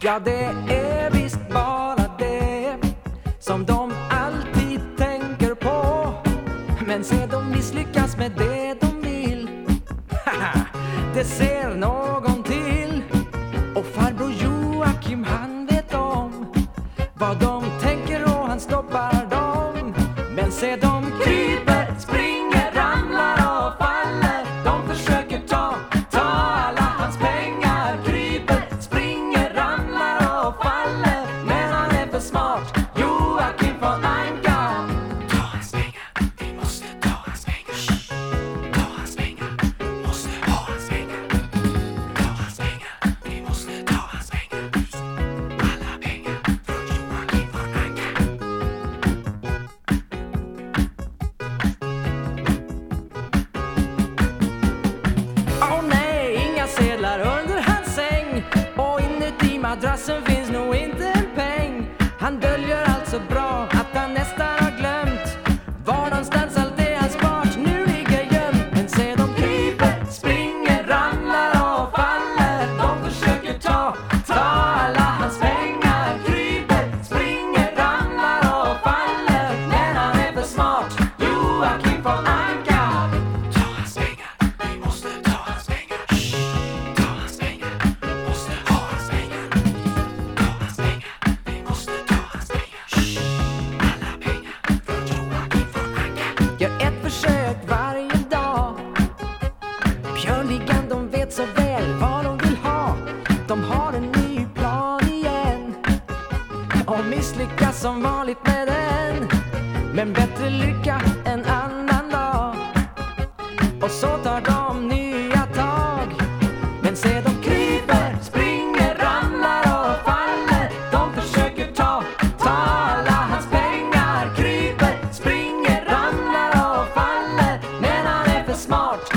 Ja, det är visst bara det som de alltid tänker på. Men se, de misslyckas med det de vill. Haha, det ser någon till. Och farbror Joakim, han vet om vad de som finns nog inte en peng. Han döljer en ny plan igen och misslyckas som vanligt med den. Men bättre lycka en annan dag. Och så tar de nya tag. Men se de kryper, springer, ramlar och faller. De försöker ta, ta alla hans pengar. Kryper, springer, ramlar och faller. Men han är för smart.